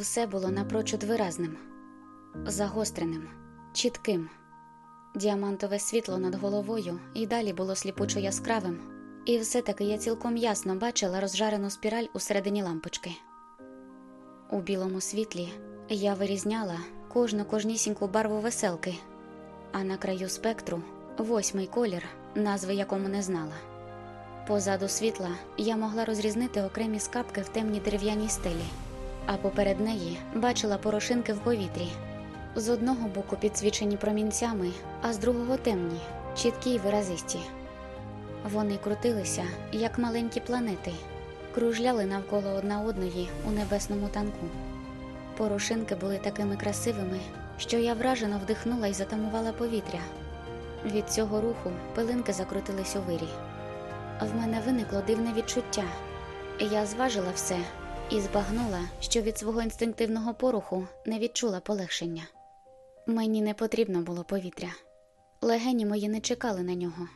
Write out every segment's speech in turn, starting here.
Все було напрочуд виразним, загостреним, чітким. Діамантове світло над головою і далі було сліпучо яскравим, і все-таки я цілком ясно бачила розжарену спіраль у середині лампочки. У білому світлі я вирізняла кожну кожнісіньку барву веселки, а на краю спектру восьмий колір, назви якому не знала. Позаду світла я могла розрізнити окремі скапки в темній дерев'яній стелі а поперед неї бачила порошинки в повітрі. З одного боку підсвічені промінцями, а з другого темні, чіткі й виразисті. Вони крутилися, як маленькі планети, кружляли навколо одна одної у небесному танку. Порошинки були такими красивими, що я вражено вдихнула і затамувала повітря. Від цього руху пилинки закрутились у вирі. В мене виникло дивне відчуття. Я зважила все і збагнула, що від свого інстинктивного поруху не відчула полегшення. Мені не потрібно було повітря. Легені мої не чекали на нього,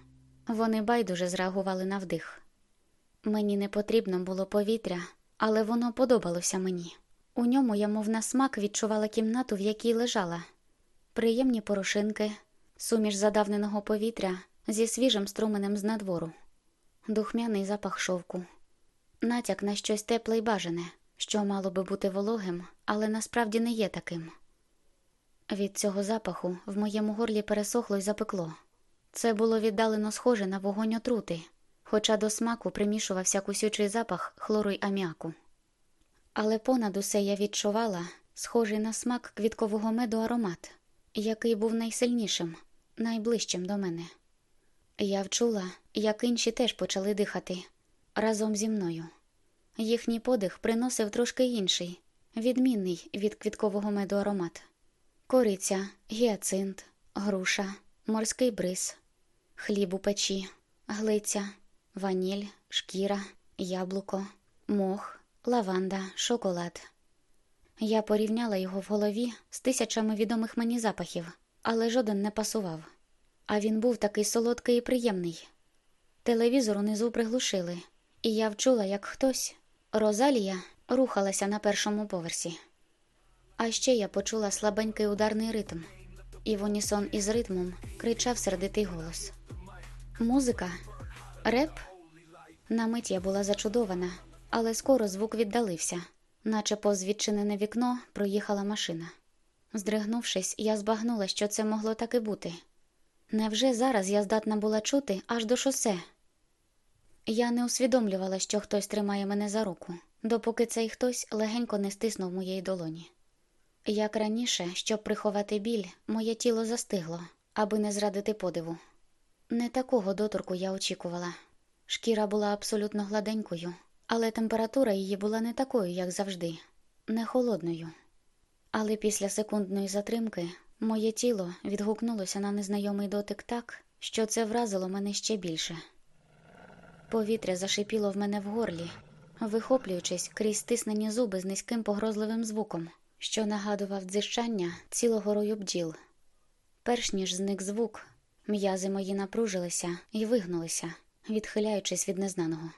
вони байдуже зреагували на вдих. Мені не потрібно було повітря, але воно подобалося мені. У ньому я, мов на смак, відчувала кімнату, в якій лежала, приємні порошинки, суміш задавненого повітря зі свіжим струменем з надвору, духмяний запах шовку натяк на щось тепле й бажане, що мало би бути вологим, але насправді не є таким. Від цього запаху в моєму горлі пересохло й запекло. Це було віддалено схоже на вогонь отрути, хоча до смаку примішувався кусючий запах хлору й аміаку. Але понад усе я відчувала схожий на смак квіткового меду аромат, який був найсильнішим, найближчим до мене. Я вчула, як інші теж почали дихати разом зі мною. Їхній подих приносив трошки інший, відмінний від квіткового меду аромат: кориця, гіацинт, груша, морський бриз, хліб у печі, глиця, ваніль, шкіра, яблуко, мох, лаванда, шоколад. Я порівняла його в голові з тисячами відомих мені запахів, але жоден не пасував. А він був такий солодкий і приємний. Телевізор унизу приглушили, і я вчула, як хтось, Розалія, рухалася на першому поверсі. А ще я почула слабенький ударний ритм, і в унісон із ритмом кричав сердитий голос. Музика, реп. На мить я була зачудована, але скоро звук віддалився, наче повз відчинене вікно проїхала машина. Здригнувшись, я збагнула, що це могло таки бути. Невже зараз я здатна була чути аж до шосе? Я не усвідомлювала, що хтось тримає мене за руку, допоки цей хтось легенько не стиснув моєї долоні. Як раніше, щоб приховати біль, моє тіло застигло, аби не зрадити подиву. Не такого доторку я очікувала. Шкіра була абсолютно гладенькою, але температура її була не такою, як завжди, не холодною. Але після секундної затримки моє тіло відгукнулося на незнайомий дотик так, що це вразило мене ще більше. Повітря зашипіло в мене в горлі, вихоплюючись крізь стиснені зуби з низьким погрозливим звуком, що нагадував дзищання цілого рою бджіл. Перш ніж зник звук, м'язи мої напружилися і вигнулися, відхиляючись від незнаного.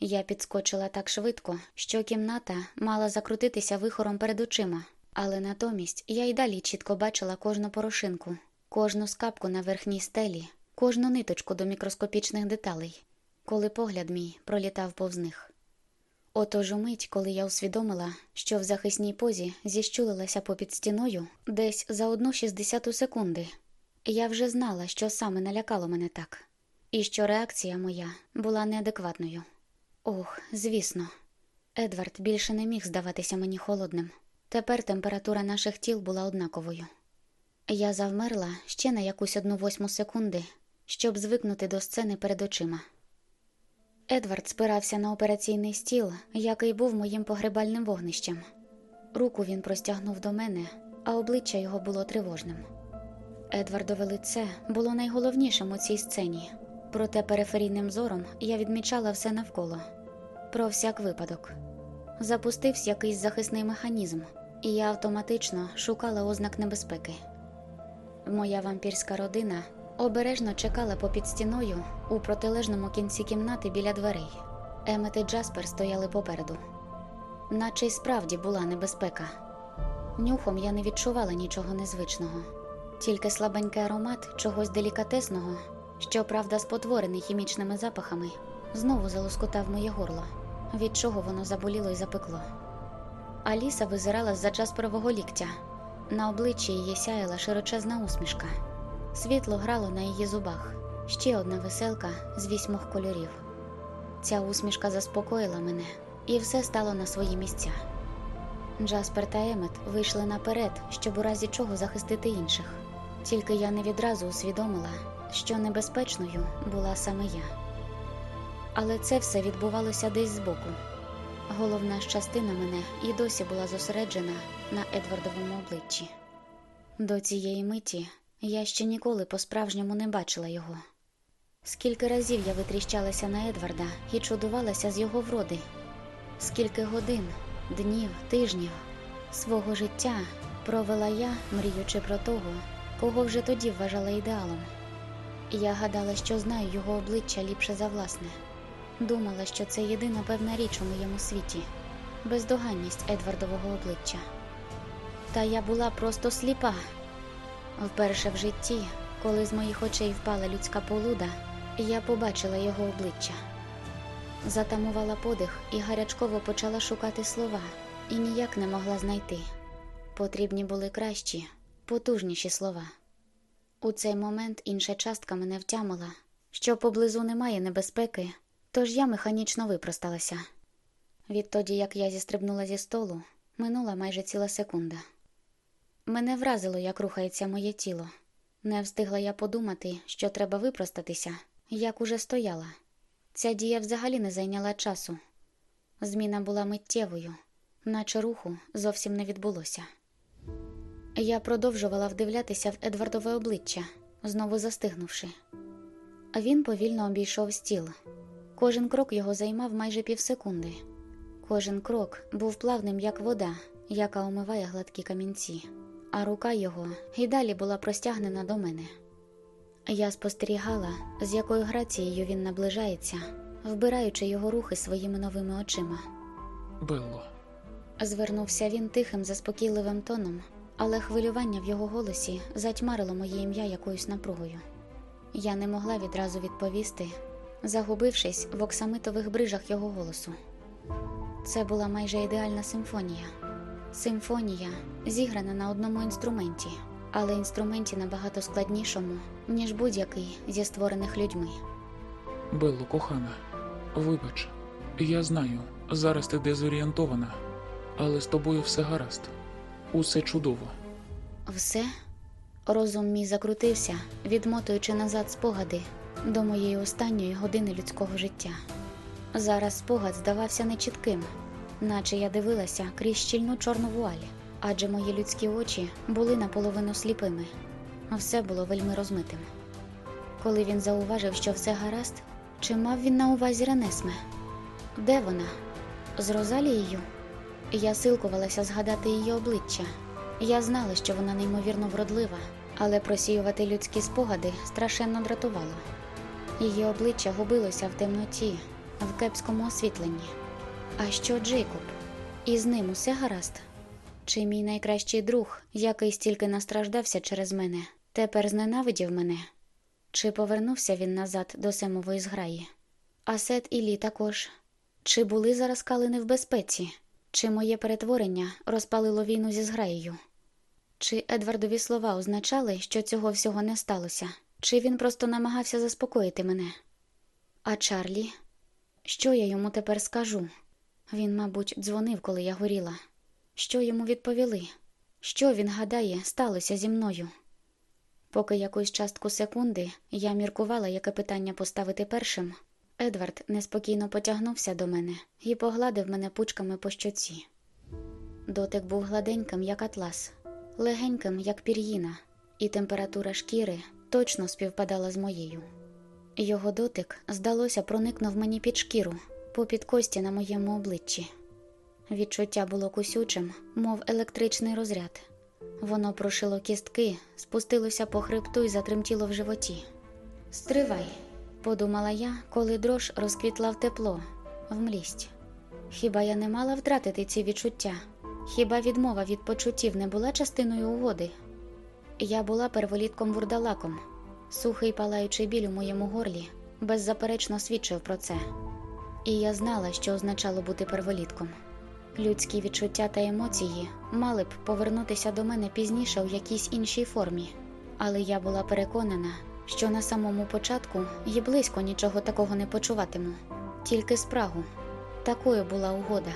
Я підскочила так швидко, що кімната мала закрутитися вихором перед очима, але натомість я й далі чітко бачила кожну порошинку, кожну скапку на верхній стелі, кожну ниточку до мікроскопічних деталей, коли погляд мій пролітав повз них. Отож умить, коли я усвідомила, що в захисній позі зіщулилася попід стіною десь за одну шістдесяту секунди, я вже знала, що саме налякало мене так, і що реакція моя була неадекватною. Ох, звісно, Едвард більше не міг здаватися мені холодним. Тепер температура наших тіл була однаковою. Я завмерла ще на якусь одну восьму секунди, щоб звикнути до сцени перед очима. Едвард спирався на операційний стіл, який був моїм погребальним вогнищем. Руку він простягнув до мене, а обличчя його було тривожним. Едвардове лице було найголовнішим у цій сцені, проте периферійним зором я відмічала все навколо про всяк випадок. Запустився якийсь захисний механізм, і я автоматично шукала ознак небезпеки. Моя вампірська родина обережно чекала попід стіною у протилежному кінці кімнати біля дверей. Емет і Джаспер стояли попереду, наче й справді була небезпека. Нюхом я не відчувала нічого незвичного, тільки слабенький аромат чогось делікатесного, що, правда, спотворений хімічними запахами, знову залоскотав моє горло, від чого воно заболіло і запекло. Аліса визирала з-за Джасперового ліктя. На обличчі її сяяла широчезна усмішка. Світло грало на її зубах, ще одна веселка з вісьмох кольорів. Ця усмішка заспокоїла мене, і все стало на свої місця. Джаспер та Емет вийшли наперед, щоб у разі чого захистити інших. Тільки я не відразу усвідомила, що небезпечною була саме я. Але це все відбувалося десь збоку. Головна ж частина мене і досі була зосереджена на Едвардовому обличчі. До цієї миті я ще ніколи по-справжньому не бачила його. Скільки разів я витріщалася на Едварда і чудувалася з його вроди, скільки годин, днів, тижнів свого життя провела я, мріючи про того, кого вже тоді вважала ідеалом. Я гадала, що знаю його обличчя ліпше за власне. Думала, що це єдина певна річ у моєму світі бездоганність Едвардового обличчя. Та я була просто сліпа. Вперше в житті, коли з моїх очей впала людська полуда, я побачила його обличчя. Затамувала подих і гарячково почала шукати слова, і ніяк не могла знайти. Потрібні були кращі, потужніші слова. У цей момент інша частка мене втямила, що поблизу немає небезпеки, тож я механічно випросталася. Відтоді, як я зістрибнула зі столу, минула майже ціла секунда. Мене вразило, як рухається моє тіло. Не встигла я подумати, що треба випростатися, як уже стояла. Ця дія взагалі не зайняла часу. Зміна була миттєвою, наче руху зовсім не відбулося. Я продовжувала вдивлятися в Едвардове обличчя, знову застигнувши. Він повільно обійшов стіл. Кожен крок його займав майже півсекунди. Кожен крок був плавним, як вода, яка омиває гладкі камінці, а рука його і далі була простягнена до мене. Я спостерігала, з якою грацією він наближається, вбираючи його рухи своїми новими очима. Белло, Звернувся він тихим, заспокійливим тоном, але хвилювання в його голосі затьмарило моє ім'я якоюсь напругою. Я не могла відразу відповісти, загубившись в оксамитових брижах його голосу. Це була майже ідеальна симфонія. Симфонія, зіграна на одному інструменті, але інструменті набагато складнішому, ніж будь-який зі створених людьми. Белло, кохана, вибач, я знаю, зараз ти дезорієнтована, але з тобою все гаразд, усе чудово. Все? Розум мій закрутився, відмотуючи назад спогади до моєї останньої години людського життя. Зараз спогад здавався нечітким, наче я дивилася крізь щільну чорну вуаль, адже мої людські очі були наполовину сліпими, а все було вельми розмитим. Коли він зауважив, що все гаразд, чи мав він на увазі Ренесме? Де вона? З Розалією? Я силкувалася згадати її обличчя. Я знала, що вона неймовірно вродлива, але просіювати людські спогади страшенно дратувало. Її обличчя губилося в темноті, в кепському освітленні. А що Джейкоб? І з ним усе гаразд? Чи мій найкращий друг, який стільки настраждався через мене, тепер зненавидів мене? Чи повернувся він назад до Семової зграї? А Сет і Лі також. Чи були зараз калини в безпеці? Чи моє перетворення розпалило війну зі зграєю? Чи Едвардові слова означали, що цього всього не сталося? Чи він просто намагався заспокоїти мене? А Чарлі? Що я йому тепер скажу? Він, мабуть, дзвонив, коли я горіла. Що йому відповіли? Що він гадає, сталося зі мною? Поки якусь частку секунди я міркувала, яке питання поставити першим, Едвард неспокійно потягнувся до мене і погладив мене пучками по щоці. Дотик був гладеньким, як атлас, легеньким, як пір'їна, і температура шкіри точно співпадала з моєю. Його дотик, здалося, проникнув мені під шкіру, попід кості на моєму обличчі. Відчуття було кусючим, мов електричний розряд. Воно прошило кістки, спустилося по хребту і затремтіло в животі. Стривай, подумала я, коли дрож розквітла в тепло, в млість. Хіба я не мала втратити ці відчуття? Хіба відмова від почуттів не була частиною угоди? Я була перволітком вурдалаком. Сухий палаючий біль у моєму горлі беззаперечно свідчив про це. І я знала, що означало бути перволітком. Людські відчуття та емоції мали б повернутися до мене пізніше у якійсь іншій формі, але я була переконана, що на самому початку і близько нічого такого не почуватиму, тільки спрагу. Такою була угода,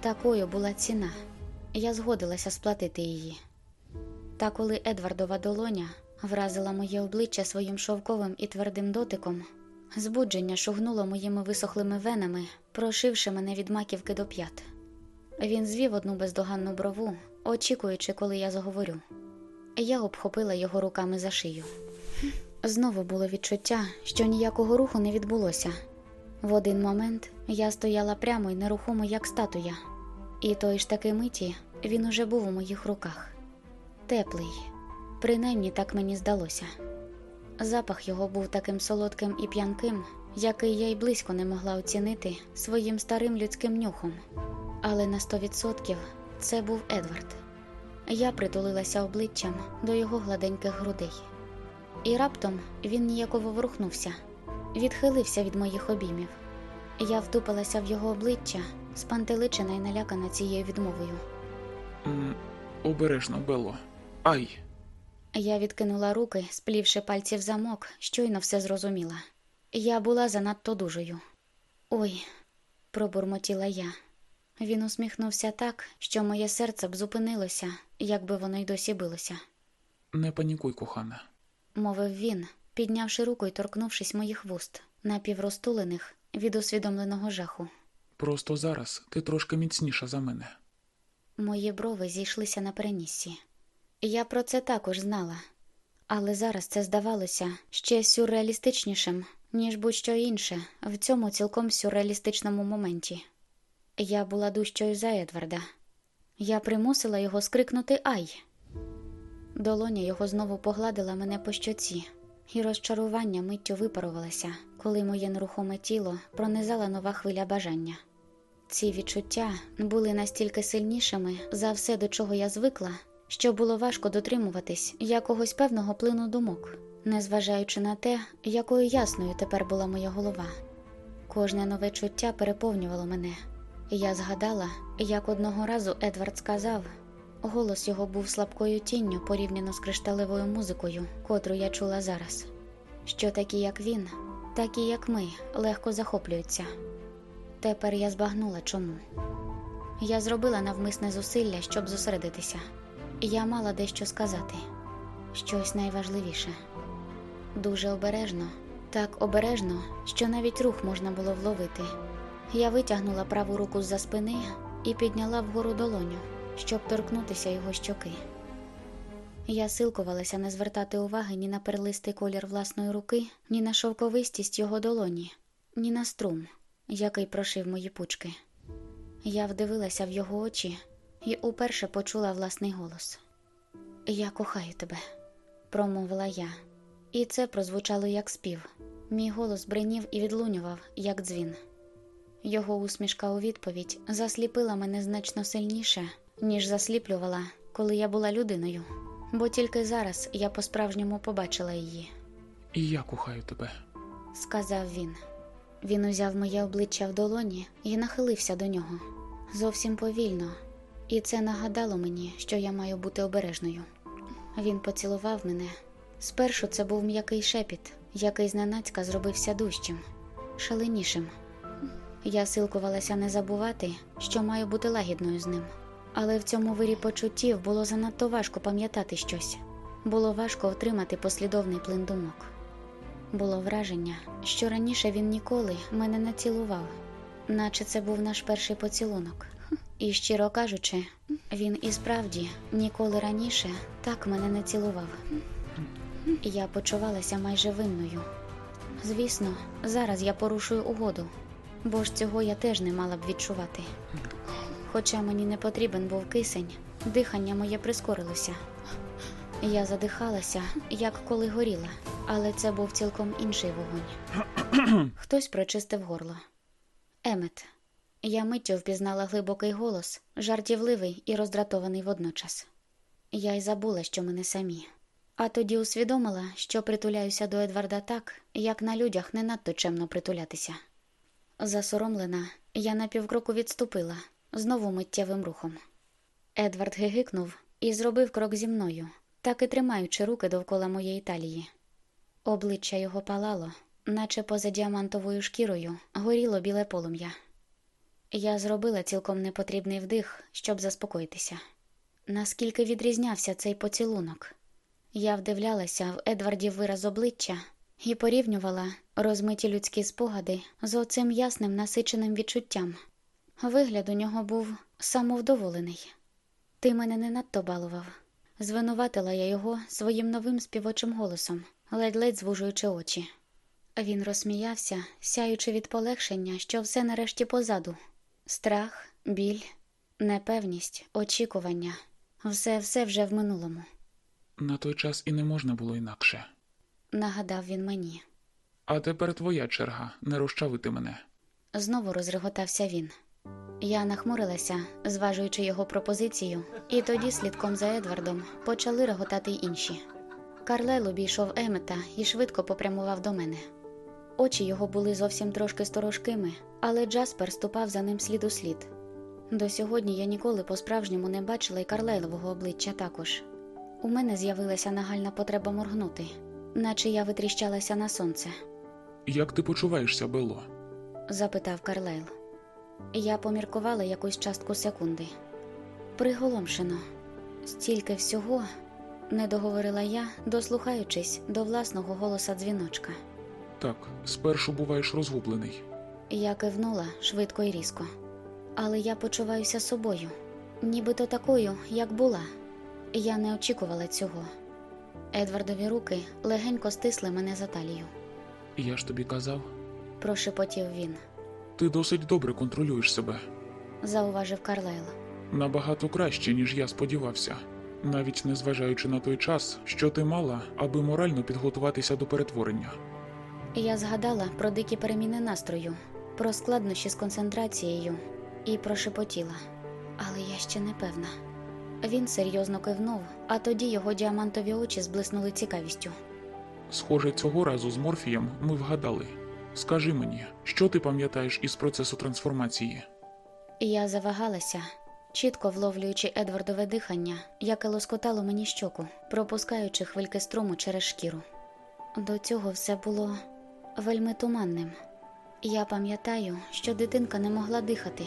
такою була ціна. Я згодилася сплатити її. Та коли Едвардова долоня вразила моє обличчя своїм шовковим і твердим дотиком, збудження шугнуло моїми висохлими венами, прошивши мене від маківки до п'ят. Він звів одну бездоганну брову, очікуючи, коли я заговорю. Я обхопила його руками за шию. Знову було відчуття, що ніякого руху не відбулося. В один момент я стояла прямо і нерухомо, як статуя, і той ж таки миті він уже був у моїх руках. Теплий, принаймні так мені здалося. Запах його був таким солодким і п'янким, який я й близько не могла оцінити своїм старим людським нюхом. Але на сто відсотків це був Едвард. Я притулилася обличчям до його гладеньких грудей. І раптом він ніяково ворухнувся, відхилився від моїх обіймів. Я втупилася в його обличчя, спантеличена і налякана цією відмовою. Обережно, Белло. Ай! Я відкинула руки, сплівши пальці в замок, щойно все зрозуміла. Я була занадто дужою. Ой, пробурмотіла я. Він усміхнувся так, що моє серце б зупинилося, якби воно й досі билося, Не панікуй, кохана. мовив він, піднявши руку і торкнувшись моїх вуст, напівростулених від усвідомленого жаху. Просто зараз ти трошки міцніша за мене. Мої брови зійшлися на переніссі. Я про це також знала, але зараз це здавалося ще сюрреалістичнішим, ніж будь-що інше в цьому цілком сюрреалістичному моменті. Я була дужчою за Едварда. Я примусила його скрикнути Ай. Долоня його знову погладила мене по щоці, і розчарування миттю випарувалося, коли моє нерухоме тіло пронизала нова хвиля бажання. Ці відчуття були настільки сильнішими за все, до чого я звикла, що було важко дотримуватись якогось певного плину думок, незважаючи на те, якою ясною тепер була моя голова. Кожне нове чуття переповнювало мене. Я згадала, як одного разу Едвард сказав, голос його був слабкою тінню порівняно з кришталевою музикою, котру я чула зараз. Що такі, як він, такі, як ми, легко захоплюються. Тепер я збагнула чому. Я зробила навмисне зусилля, щоб зосередитися. Я мала дещо сказати щось найважливіше. Дуже обережно, так обережно, що навіть рух можна було вловити. Я витягнула праву руку з-за спини і підняла вгору долоню, щоб торкнутися його щоки. Я силкувалася не звертати уваги ні на перлистий колір власної руки, ні на шовковистість його долоні, ні на струм, який прошив мої пучки. Я вдивилася в його очі і уперше почула власний голос. Я кохаю тебе, промовила я, і це прозвучало як спів. Мій голос бринів і відлунював, як дзвін. Його усмішка у відповідь засліпила мене значно сильніше, ніж засліплювала, коли я була людиною, бо тільки зараз я по-справжньому побачила її. І я кохаю тебе. сказав він. Він узяв моє обличчя в долоні і нахилився до нього зовсім повільно, і це нагадало мені, що я маю бути обережною. Він поцілував мене. Спершу це був м'який шепіт, який зненацька зробився дужчим, шаленішим. Я силкувалася не забувати, що маю бути лагідною з ним. Але в цьому вирі почуттів було занадто важко пам'ятати щось. Було важко отримати послідовний плин думок. Було враження, що раніше він ніколи мене не цілував, наче це був наш перший поцілунок. І щиро кажучи, він і справді ніколи раніше так мене не цілував. Я почувалася майже винною. Звісно, зараз я порушую угоду, бо ж цього я теж не мала б відчувати. Хоча мені не потрібен був кисень, дихання моє прискорилося. Я задихалася, як коли горіла, але це був цілком інший вогонь. Хтось прочистив горло. Емет. Я миттю впізнала глибокий голос, жартівливий і роздратований водночас. Я й забула, що ми не самі. А тоді усвідомила, що притуляюся до Едварда так, як на людях не надто чемно притулятися. Засоромлена, я на півкроку відступила, знову миттєвим рухом. Едвард гигикнув і зробив крок зі мною, так і тримаючи руки довкола моєї талії. Обличчя його палало, наче поза діамантовою шкірою горіло біле полум'я. Я зробила цілком непотрібний вдих, щоб заспокоїтися. Наскільки відрізнявся цей поцілунок? Я вдивлялася в Едвардів вираз обличчя і порівнювала розмиті людські спогади з оцим ясним насиченим відчуттям. Вигляд у нього був самовдоволений. Ти мене не надто балував. Звинуватила я його своїм новим співочим голосом, ледь-ледь звужуючи очі. Він розсміявся, сяючи від полегшення, що все нарешті позаду. Страх, біль, непевність, очікування все все вже в минулому, На той час і не можна було інакше. нагадав він мені. А тепер твоя черга не розчавити мене. Знову розреготався він. Я нахмурилася, зважуючи його пропозицію, і тоді, слідком за Едвардом, почали реготати й інші. Карлел обійшов Емета і швидко попрямував до мене. Очі його були зовсім трошки сторожкими, але Джаспер ступав за ним слід у слід. До сьогодні я ніколи по-справжньому не бачила й Карлайлового обличчя також. У мене з'явилася нагальна потреба моргнути, наче я витріщалася на сонце. Як ти почуваєшся, Бело? запитав Карлайл. Я поміркувала якусь частку секунди. Приголомшено, стільки всього, не договорила я, дослухаючись до власного голоса дзвіночка. Так, спершу буваєш розгублений. Я кивнула швидко і різко. Але я почуваюся собою, нібито такою, як була. Я не очікувала цього. Едвардові руки легенько стисли мене за талію. Я ж тобі казав, Прошепотів він, ти досить добре контролюєш себе. зауважив Карлайл. Набагато краще, ніж я сподівався, навіть незважаючи на той час, що ти мала, аби морально підготуватися до перетворення. Я згадала про дикі переміни настрою, про складнощі з концентрацією і прошепотіла. Але я ще не певна. Він серйозно кивнув, а тоді його діамантові очі зблиснули цікавістю. Схоже, цього разу з морфієм ми вгадали. Скажи мені, що ти пам'ятаєш із процесу трансформації? Я завагалася, чітко вловлюючи Едвардове дихання, яке лоскотало мені щоку, пропускаючи хвильки струму через шкіру. До цього все було вельми туманним. Я пам'ятаю, що дитинка не могла дихати.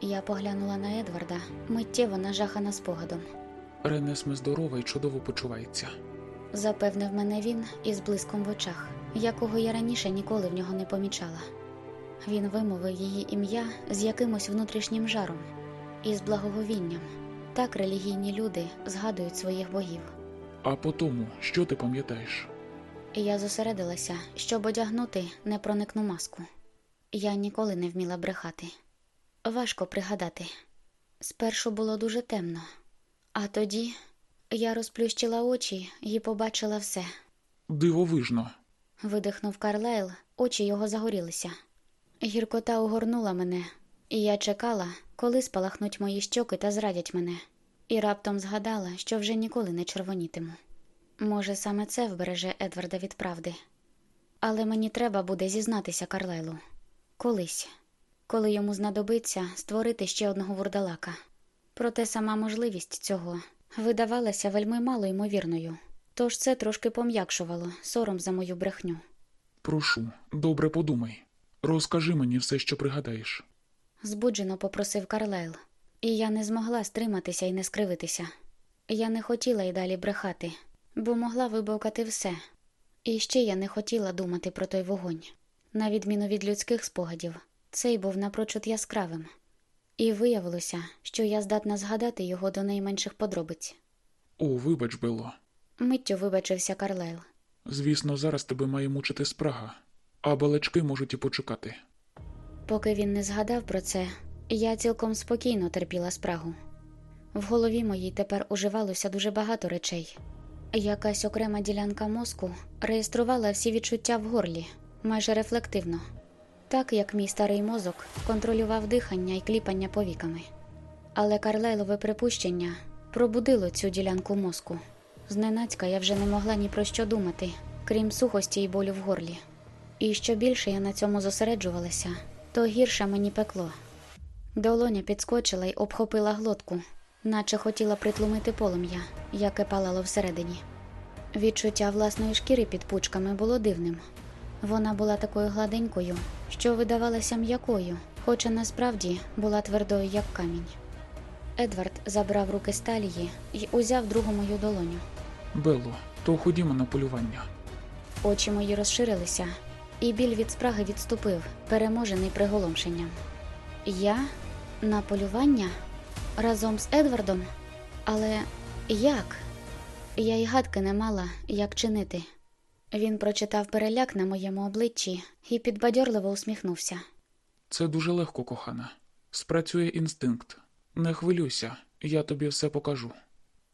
Я поглянула на Едварда, миттєво нажахана спогадом. Ренесме здорова і чудово почувається. Запевнив мене він із блиском в очах, якого я раніше ніколи в нього не помічала. Він вимовив її ім'я з якимось внутрішнім жаром і з благоговінням. Так релігійні люди згадують своїх богів. А по тому, що ти пам'ятаєш? Я зосередилася, щоб одягнути непроникну маску. Я ніколи не вміла брехати. Важко пригадати. Спершу було дуже темно, а тоді я розплющила очі і побачила все. Дивовижно. Видихнув Карлайл, очі його загорілися. Гіркота огорнула мене, і я чекала, коли спалахнуть мої щоки та зрадять мене, і раптом згадала, що вже ніколи не червонітиму. Може, саме це вбереже Едварда від правди. Але мені треба буде зізнатися Карлайлу. Колись, коли йому знадобиться створити ще одного вурдалака. Проте сама можливість цього видавалася вельми мало ймовірною, тож це трошки пом'якшувало сором за мою брехню. Прошу, добре подумай. Розкажи мені все, що пригадаєш. Збуджено попросив Карлайл, і я не змогла стриматися і не скривитися. Я не хотіла й далі брехати, бо могла вибовкати все. І ще я не хотіла думати про той вогонь. На відміну від людських спогадів, цей був напрочуд яскравим. І виявилося, що я здатна згадати його до найменших подробиць. О, вибач, Белло. Миттю вибачився Карлайл. Звісно, зараз тебе має мучити спрага, а балачки можуть і почекати. Поки він не згадав про це, я цілком спокійно терпіла спрагу. В голові моїй тепер уживалося дуже багато речей. Якась окрема ділянка мозку реєструвала всі відчуття в горлі, майже рефлективно, так як мій старий мозок контролював дихання і кліпання повіками. Але Карлайлове припущення пробудило цю ділянку мозку. Зненацька я вже не могла ні про що думати, крім сухості і болю в горлі. І що більше я на цьому зосереджувалася, то гірше мені пекло. Долоня підскочила й обхопила глотку, наче хотіла притлумити полум'я, яке палало всередині. Відчуття власної шкіри під пучками було дивним. Вона була такою гладенькою, що видавалася м'якою, хоча насправді була твердою, як камінь. Едвард забрав руки з талії і узяв другу мою долоню. Белло, то ходімо на полювання. Очі мої розширилися, і біль від спраги відступив, переможений приголомшенням. Я на полювання разом з Едвардом? Але як? Я й гадки не мала, як чинити. Він прочитав переляк на моєму обличчі і підбадьорливо усміхнувся. Це дуже легко, кохана. Спрацює інстинкт. Не хвилюйся, я тобі все покажу.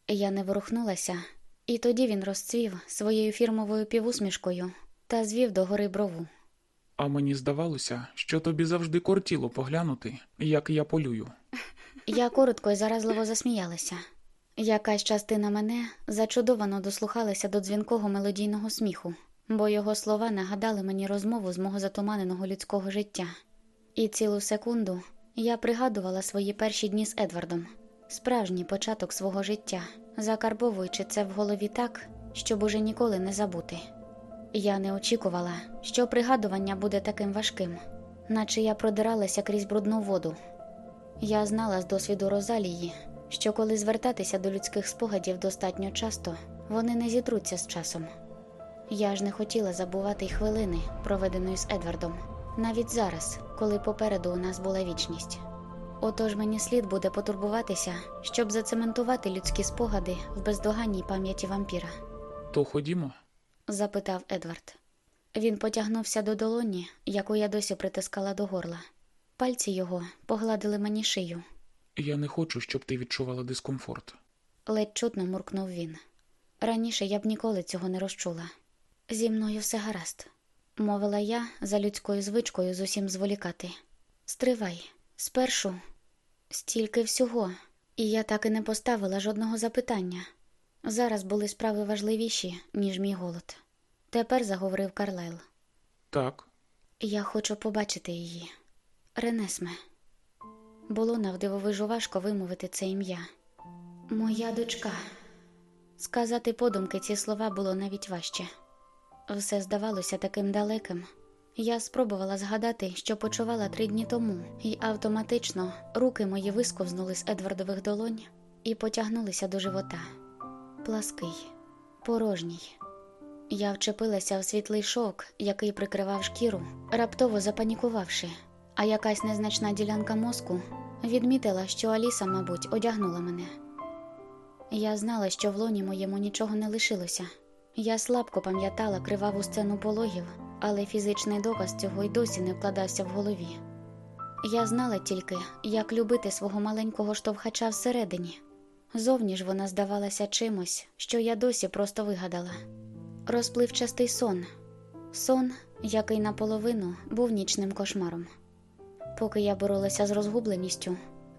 Я не ворухнулася, і тоді він розцвів своєю фірмовою півусмішкою та звів до гори брову. А мені здавалося, що тобі завжди кортіло поглянути, як я полюю. Я коротко й заразливо засміялася. Якась частина мене зачудовано дослухалася до дзвінкого мелодійного сміху, бо його слова нагадали мені розмову з мого затуманеного людського життя. І цілу секунду я пригадувала свої перші дні з Едвардом, справжній початок свого життя, закарбовуючи це в голові так, щоб уже ніколи не забути. Я не очікувала, що пригадування буде таким важким, наче я продиралася крізь брудну воду. Я знала з досвіду Розалії, що коли звертатися до людських спогадів достатньо часто, вони не зітруться з часом. Я ж не хотіла забувати й хвилини, проведеної з Едвардом, навіть зараз, коли попереду у нас була вічність. Отож мені слід буде потурбуватися, щоб зацементувати людські спогади в бездоганній пам'яті вампіра То ходімо. запитав Едвард. Він потягнувся до долоні, яку я досі притискала до горла. Пальці його погладили мені шию. Я не хочу, щоб ти відчувала дискомфорт. Ледь чутно муркнув він. Раніше я б ніколи цього не розчула. Зі мною все гаразд, мовила я за людською звичкою з усім зволікати. Стривай, спершу стільки всього, і я так і не поставила жодного запитання. Зараз були справи важливіші, ніж мій голод. Тепер заговорив Карлайл. Так, Я хочу побачити її. Ренесме. Було навдивовижу важко вимовити це ім'я. Моя дочка. Сказати подумки ці слова було навіть важче. Все здавалося таким далеким. Я спробувала згадати, що почувала три дні тому, і автоматично руки мої висковзнули з Едвардових долонь і потягнулися до живота. Плаский, порожній. Я вчепилася в світлий шок, який прикривав шкіру, раптово запанікувавши, а якась незначна ділянка мозку відмітила, що Аліса, мабуть, одягнула мене. Я знала, що в лоні моєму нічого не лишилося. Я слабко пам'ятала криваву сцену пологів, але фізичний доказ цього й досі не вкладався в голові. Я знала тільки, як любити свого маленького штовхача всередині. Зовні ж вона здавалася чимось, що я досі просто вигадала. Розпливчастий сон, сон, який наполовину був нічним кошмаром. Поки я боролася з розгубленістю,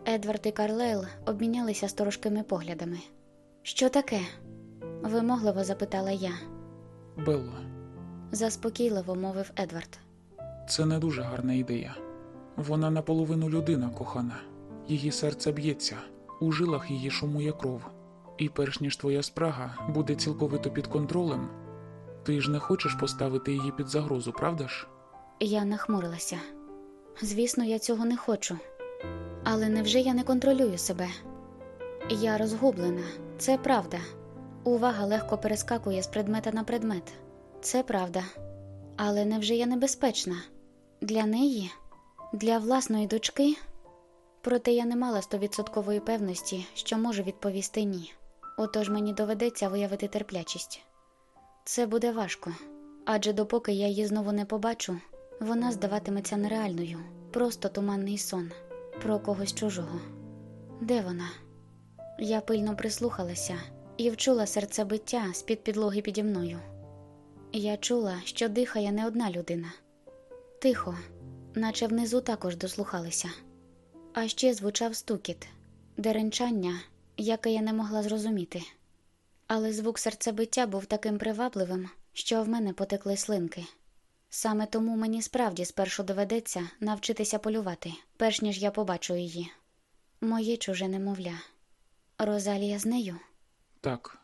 Едвард і Карлейл обмінялися сторожкими поглядами. Що таке? Вимогливо запитала я. Белло, Заспокійливо мовив Едвард. це не дуже гарна ідея. Вона наполовину людина, кохана. Її серце б'ється, у жилах її шумує кров. І перш ніж твоя спрага буде цілковито під контролем, ти ж не хочеш поставити її під загрозу, правда ж? Я нахмурилася. Звісно, я цього не хочу. Але невже я не контролюю себе? Я розгублена, це правда. Увага легко перескакує з предмета на предмет. Це правда. Але невже я небезпечна? Для неї? Для власної дочки? Проте я не мала стовідсоткової певності, що можу відповісти ні. Отож мені доведеться виявити терплячість. Це буде важко, адже допоки я її знову не побачу, вона здаватиметься нереальною, просто туманний сон про когось чужого. Де вона? Я пильно прислухалася і вчула серцебиття з-під підлоги піді мною. Я чула, що дихає не одна людина. Тихо, наче внизу також дослухалися. А ще звучав стукіт, деренчання, яке я не могла зрозуміти. Але звук серцебиття був таким привабливим, що в мене потекли слинки. Саме тому мені справді спершу доведеться навчитися полювати, перш ніж я побачу її. Моє чуже немовля. Розалія з нею? Так,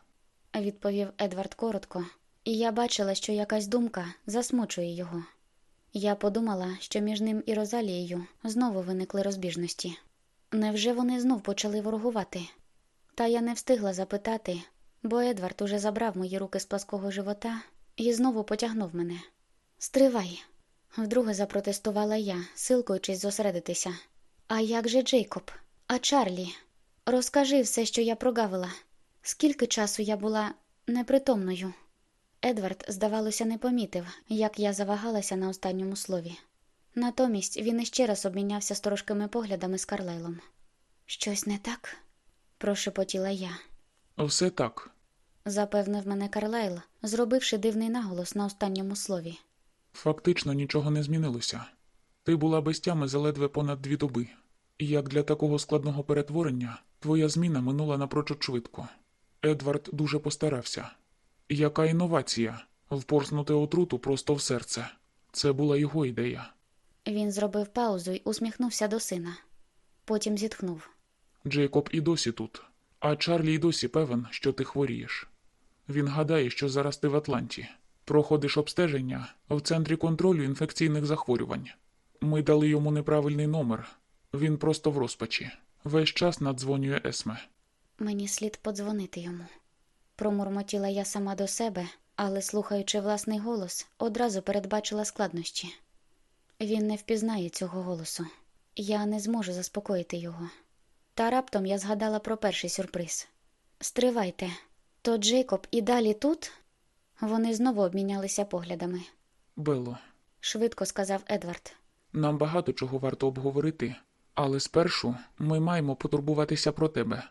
відповів Едвард коротко, і я бачила, що якась думка засмучує його. Я подумала, що між ним і Розалією знову виникли розбіжності. Невже вони знов почали ворогувати? Та я не встигла запитати, бо Едвард уже забрав мої руки з плаского живота і знову потягнув мене. Стривай, вдруге запротестувала я, силкуючись зосередитися. А як же Джейкоб? А Чарлі? Розкажи все, що я прогавила. Скільки часу я була непритомною? Едвард, здавалося, не помітив, як я завагалася на останньому слові. Натомість він іще раз обмінявся сторожкими поглядами з Карлайлом. Щось не так? прошепотіла я. все так. Запевнив мене Карлайл, зробивши дивний наголос на останньому слові. Фактично нічого не змінилося. Ти була без тями за ледве понад дві доби. І як для такого складного перетворення, твоя зміна минула напрочуд швидко. Едвард дуже постарався. Яка інновація впорснути отруту просто в серце. Це була його ідея. Він зробив паузу й усміхнувся до сина. Потім зітхнув. Джейкоб і досі тут, а Чарлі й досі певен, що ти хворієш. Він гадає, що зараз ти в Атланті. Проходиш обстеження в центрі контролю інфекційних захворювань. Ми дали йому неправильний номер. Він просто в розпачі. Весь час надзвонює Есме. Мені слід подзвонити йому. Промурмотіла я сама до себе, але, слухаючи власний голос, одразу передбачила складнощі. Він не впізнає цього голосу. Я не зможу заспокоїти його. Та раптом я згадала про перший сюрприз. Стривайте, то Джейкоб і далі тут? Вони знову обмінялися поглядами. Белло, Швидко сказав Едвард. нам багато чого варто обговорити, але спершу ми маємо потурбуватися про тебе.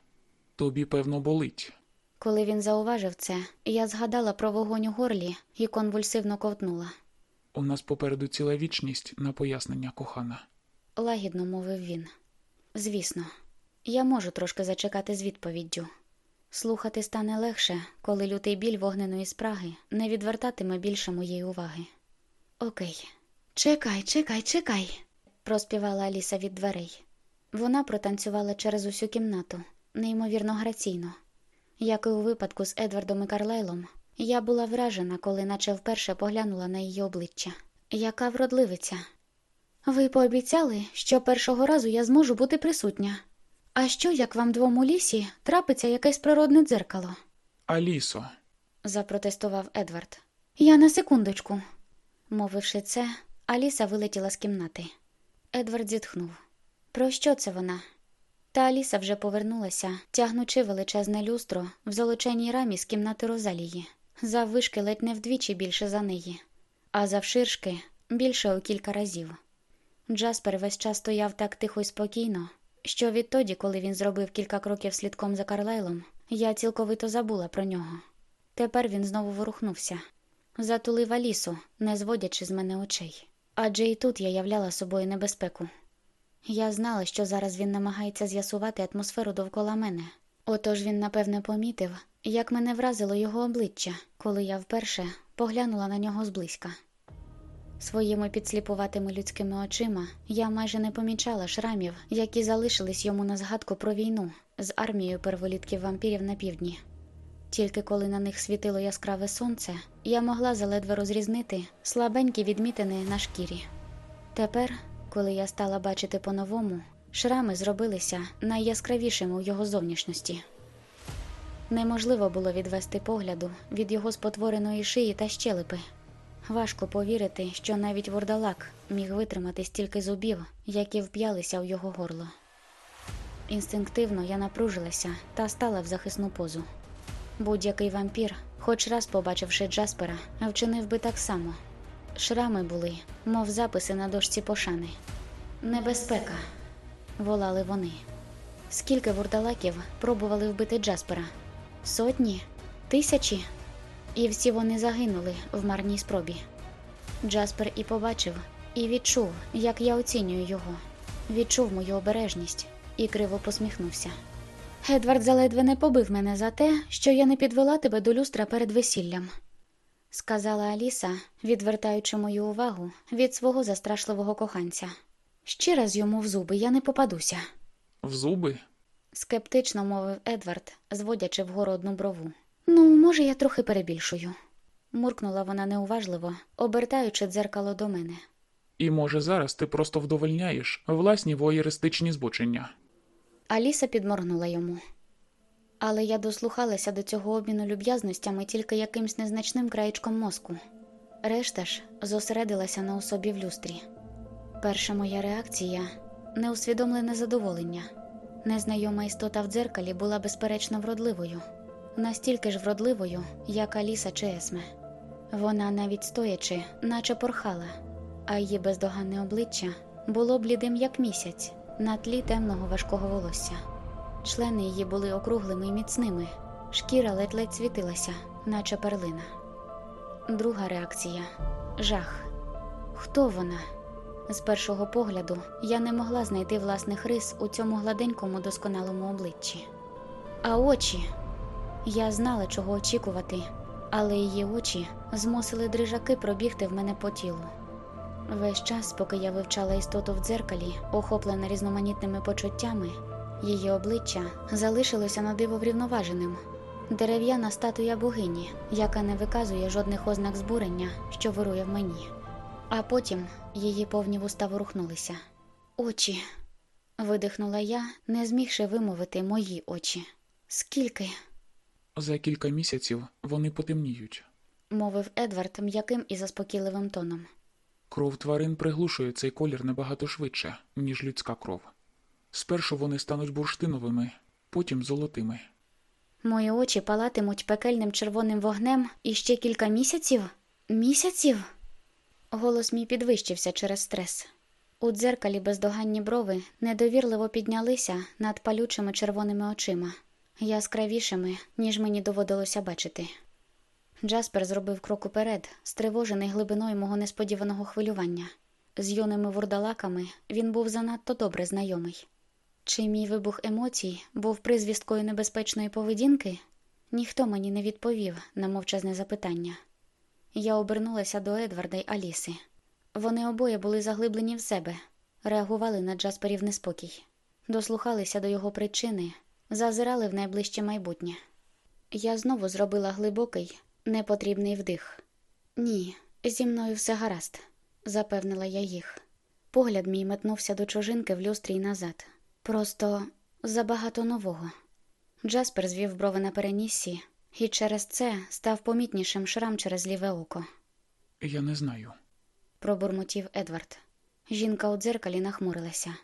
Тобі, певно, болить. Коли він зауважив це, я згадала про вогонь у горлі і конвульсивно ковтнула. У нас попереду ціла вічність на пояснення, кохана. лагідно мовив він. Звісно, я можу трошки зачекати з відповіддю. Слухати стане легше, коли лютий біль вогненої спраги не відвертатиме більше моєї уваги. Окей, чекай, чекай, чекай, проспівала Аліса від дверей. Вона протанцювала через усю кімнату, неймовірно граційно. Як і у випадку з Едвардом і Карлайлом, я була вражена, коли наче вперше поглянула на її обличчя. Яка вродливиця. Ви пообіцяли, що першого разу я зможу бути присутня. А що, як вам двом у лісі трапиться якесь природне дзеркало? Алісо, запротестував Едвард. Я на секундочку. Мовивши це, Аліса вилетіла з кімнати. Едвард зітхнув. Про що це вона? Та Аліса вже повернулася, тягнучи величезне люстро в золоченій рамі з кімнати Розалії, заввишки ледь не вдвічі більше за неї, а завширшки більше у кілька разів. Джаспер весь час стояв так тихо й спокійно, що відтоді, коли він зробив кілька кроків слідком за Карлайлом, я цілковито забула про нього. Тепер він знову ворухнувся, затулив Алісу, не зводячи з мене очей. Адже і тут я являла собою небезпеку. Я знала, що зараз він намагається з'ясувати атмосферу довкола мене. Отож він, напевне, помітив, як мене вразило його обличчя, коли я вперше поглянула на нього зблизька. Своїми підсліпуватими людськими очима я майже не помічала шрамів, які залишились йому на згадку про війну з армією перволітків вампірів на півдні. Тільки коли на них світило яскраве сонце, я могла заледве розрізнити слабенькі відмітини на шкірі. Тепер, коли я стала бачити по-новому, шрами зробилися найяскравішими у його зовнішності. Неможливо було відвести погляду від його спотвореної шиї та щелепи. Важко повірити, що навіть вурдалак міг витримати стільки зубів, які вп'ялися в його горло. Інстинктивно я напружилася та стала в захисну позу. Будь-який вампір, хоч раз побачивши Джаспера, вчинив би так само. Шрами були, мов записи на дошці пошани. Небезпека, волали вони. Скільки вурдалаків пробували вбити Джаспера? Сотні? Тисячі? І всі вони загинули в марній спробі. Джаспер і побачив, і відчув, як я оцінюю його. Відчув мою обережність і криво посміхнувся. Едвард заледве не побив мене за те, що я не підвела тебе до люстра перед весіллям, сказала Аліса, відвертаючи мою увагу від свого застрашливого коханця. Ще раз йому в зуби я не попадуся, В зуби? скептично мовив Едвард, зводячи вгору одну брову. Ну, може, я трохи перебільшую, муркнула вона неуважливо, обертаючи дзеркало до мене. І може зараз ти просто вдовольняєш власні воєристичні збочення. Аліса підморгнула йому. Але я дослухалася до цього обміну люб'язностями тільки якимсь незначним краєчком мозку. Решта ж зосередилася на особі в люстрі. Перша моя реакція неусвідомлене задоволення. Незнайома істота в дзеркалі була безперечно вродливою, настільки ж вродливою, як Аліса чи Есме. Вона навіть стоячи, наче порхала, а її бездоганне обличчя було блідим як місяць на тлі темного важкого волосся. Члени її були округлими і міцними, шкіра ледь-ледь світилася, наче перлина. Друга реакція жах. Хто вона? З першого погляду я не могла знайти власних рис у цьому гладенькому досконалому обличчі. А очі я знала, чого очікувати, але її очі змусили дрижаки пробігти в мене по тілу. Весь час, поки я вивчала істоту в дзеркалі, охоплена різноманітними почуттями, її обличчя залишилося на диво врівноваженим. Дерев'яна статуя богині, яка не виказує жодних ознак збурення, що вирує в мені. А потім її повні вуста ворухнулися. Очі. видихнула я, не змігши вимовити мої очі. Скільки? За кілька місяців вони потемніють. мовив Едвард м'яким і заспокійливим тоном. Кров тварин приглушує цей колір набагато швидше, ніж людська кров. Спершу вони стануть бурштиновими, потім золотими. Мої очі палатимуть пекельним червоним вогнем іще кілька місяців? Місяців? Голос мій підвищився через стрес. У дзеркалі бездоганні брови недовірливо піднялися над палючими червоними очима, яскравішими, ніж мені доводилося бачити. Джаспер зробив крок уперед, стривожений глибиною мого несподіваного хвилювання. З юними вурдалаками він був занадто добре знайомий. Чи мій вибух емоцій був призвісткою небезпечної поведінки? Ніхто мені не відповів на мовчазне запитання. Я обернулася до Едварда й Аліси. Вони обоє були заглиблені в себе, реагували на Джасперів неспокій, дослухалися до його причини, зазирали в найближче майбутнє. Я знову зробила глибокий, непотрібний вдих. Ні, зі мною все гаразд, запевнила я їх. Погляд мій метнувся до чужинки в люстрі й назад. Просто забагато нового. Джаспер звів брови на переніссі, і через це став помітнішим шрам через ліве око, Я не знаю. пробурмотів Едвард. Жінка у дзеркалі нахмурилася.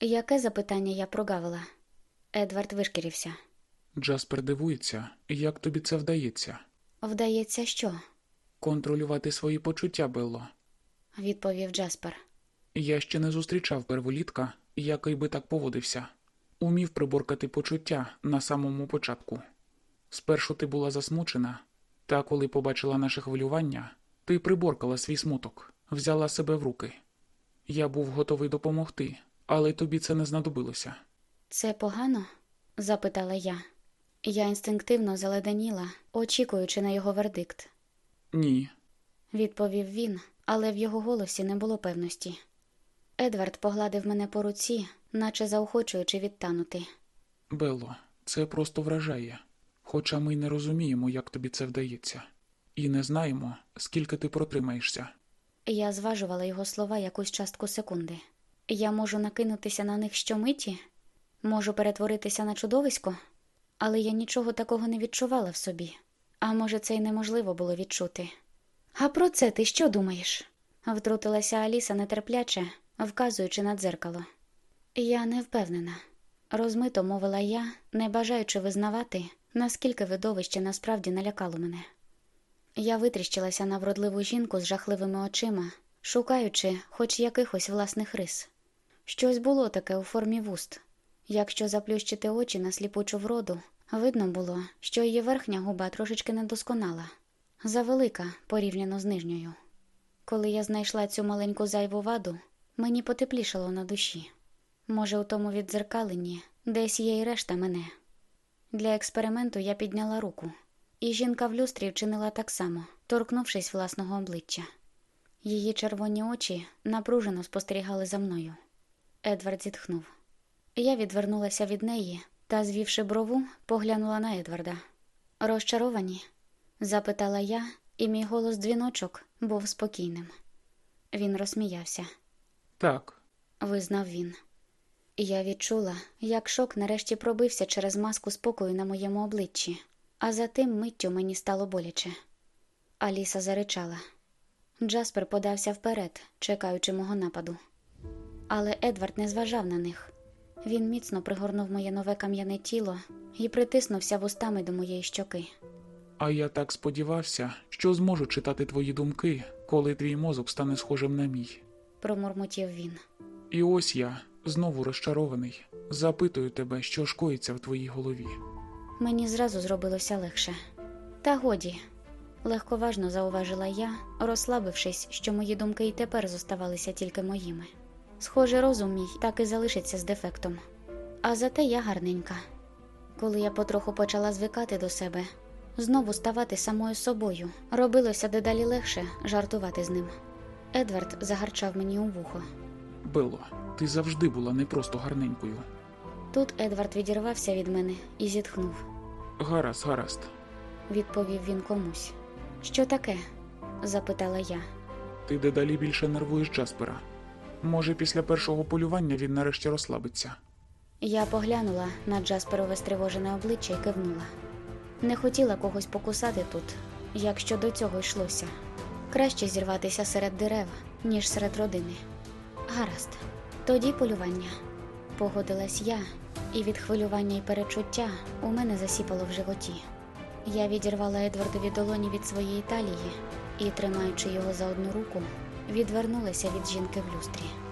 Яке запитання я прогавила? Едвард вишкірився. Джаспер дивується, як тобі це вдається. Вдається, що? Контролювати свої почуття, Белло. відповів Джаспер. Я ще не зустрічав перволітка, який би так поводився. Умів приборкати почуття на самому початку. Спершу ти була засмучена, та коли побачила наше хвилювання, ти приборкала свій смуток, взяла себе в руки. Я був готовий допомогти, але тобі це не знадобилося. Це погано? запитала я. Я інстинктивно заледеніла, очікуючи на його вердикт. Ні. Відповів він, але в його голосі не було певності. Едвард погладив мене по руці, наче заохочуючи відтанути. Белло, це просто вражає. Хоча ми й не розуміємо, як тобі це вдається. І не знаємо, скільки ти протримаєшся. Я зважувала його слова якусь частку секунди. Я можу накинутися на них щомиті, можу перетворитися на чудовисько, але я нічого такого не відчувала в собі. А може, це й неможливо було відчути. А про це ти що думаєш? втрутилася Аліса нетерпляче, вказуючи на дзеркало. Я не впевнена, розмито мовила я, не бажаючи визнавати, наскільки видовище насправді налякало мене. Я витріщилася на вродливу жінку з жахливими очима, шукаючи хоч якихось власних рис. Щось було таке у формі вуст. Якщо заплющити очі на сліпучу вроду, видно було, що її верхня губа трошечки недосконала, завелика порівняно з нижньою. Коли я знайшла цю маленьку зайву ваду, мені потеплішало на душі. Може, у тому віддзеркаленні десь є й решта мене. Для експерименту я підняла руку, і жінка в люстрі вчинила так само, торкнувшись власного обличчя. Її червоні очі напружено спостерігали за мною. Едвард зітхнув. Я відвернулася від неї та, звівши брову, поглянула на Едварда. Розчаровані? запитала я, і мій голос дзвіночок був спокійним. Він розсміявся, Так, визнав він. Я відчула, як шок нарешті пробився через маску спокою на моєму обличчі, а за тим миттю мені стало боляче. Аліса заричала. Джаспер подався вперед, чекаючи мого нападу. Але Едвард не зважав на них. Він міцно пригорнув моє нове кам'яне тіло і притиснувся вустами до моєї щоки. а я так сподівався, що зможу читати твої думки, коли твій мозок стане схожим на мій. Промурмотів він. І ось я, знову розчарований, запитую тебе, що ж коїться в твоїй голові. Мені зразу зробилося легше. Та годі, легковажно зауважила я, розслабившись, що мої думки й тепер зоставалися тільки моїми. Схоже, розум мій так і залишиться з дефектом. А зате я гарненька. Коли я потроху почала звикати до себе, знову ставати самою собою, робилося дедалі легше жартувати з ним. Едвард загарчав мені у вухо. Белло, ти завжди була не просто гарненькою. Тут Едвард відірвався від мене і зітхнув. Гаразд, гаразд. Відповів він комусь. Що таке? запитала я. Ти дедалі більше нервуєш Джаспера. Може, після першого полювання він нарешті розслабиться. Я поглянула на Джасперове стривожене обличчя і кивнула. Не хотіла когось покусати тут, якщо до цього йшлося. Краще зірватися серед дерев, ніж серед родини. Гаразд, тоді полювання. Погодилась я, і від хвилювання і перечуття у мене засіпало в животі. Я відірвала Едвардові долоні від своєї талії і, тримаючи його за одну руку, відвернулася від жінки в люстрі.